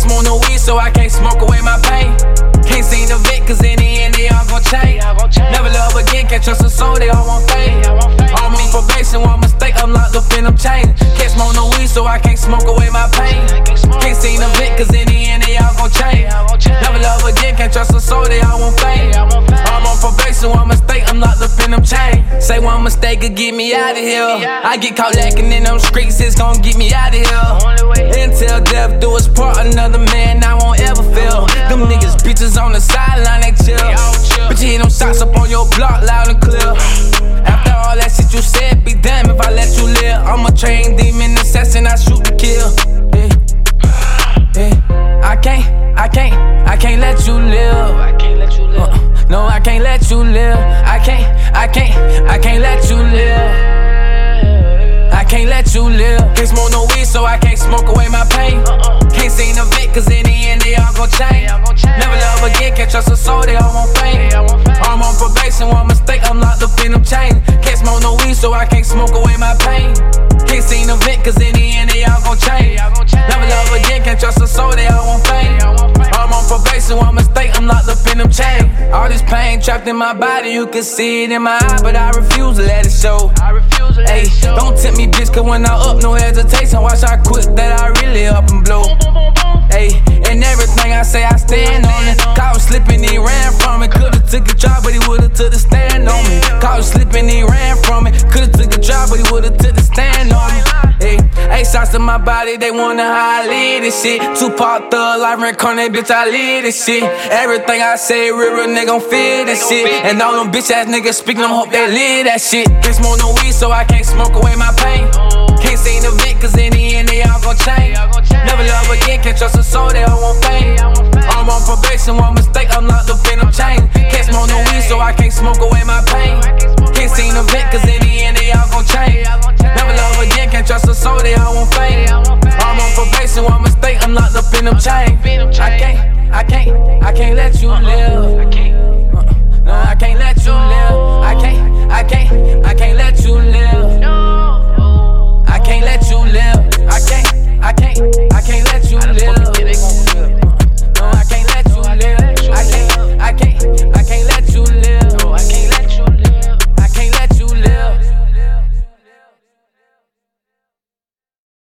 Smoke no weed, so I can't smoke away my pain. Can't see the vet, cause in the end they all gon' change. Never love again, can't trust a soul, they all want fame. I'm on probation, one mistake, I'm locked up in them chains. Can't smoke no weed, so I can't smoke away my pain. Can't see the vet, cause in the end they all gon' change. Never love again, can't trust a soul, they all want. I'm on mistake, I'm locked up in them chains. Say one mistake could get me out of here. I get caught lacking in them streets, it's gon' get me out of here. Until death do us part, another man I won't ever feel. Them niggas bitches on the sideline, they chill. But you hear them shots up on your block loud and clear. After all that shit you said, be damned if I let you live. I'm a trained demon assassin, I shoot can't let you live. I can't, I can't, I can't let you live. I can't let you live. Can't smoke no weed, so I can't smoke away my pain. Can't see the vet, cause in the end they all gon' change. Never love again, can't trust a soul, they all want fame. I'm on probation, one mistake, I'm locked up in them chains. Can't smoke no weed, so I can't smoke away my pain. Can't see the vet, cause in the end they all gon' change. Never love again, can't trust a soul, they all pain trapped in my body, you can see it in my eye, but I refuse to let it show. Hey, don't tempt me, bitch, cause when I up, no hesitation. Watch I quit that I really up and blow. Hey, and everything I say, I stand on it. Caught was slipping, he ran from it. Could've took a job, but he would've took the stand on me. Caught slipping, shots to my body, they wanna how I lead this shit. Tupac thug, life reincarnate, bitch, I lead this shit. Everything I say, real, real nigga gon' feel this shit. And all them bitch ass niggas speaking, them hope they live that shit. Can't smoke no weed, so I can't smoke away my pain. Can't see the vet, cause in the end they all gon' change. Never love again, can't trust a soul, they all want fame. I'm on probation, one mistake, I'm locked up in them chains. Can't smoke no weed, so I can't smoke away my pain. Can't see the vet, cause in chain. Uh-uh. Uh-uh. I can't, I can't, I can't let you live. No, I can't let you live. I can't, I can't, I can't let you live. I can't let you live. I can't, I can't.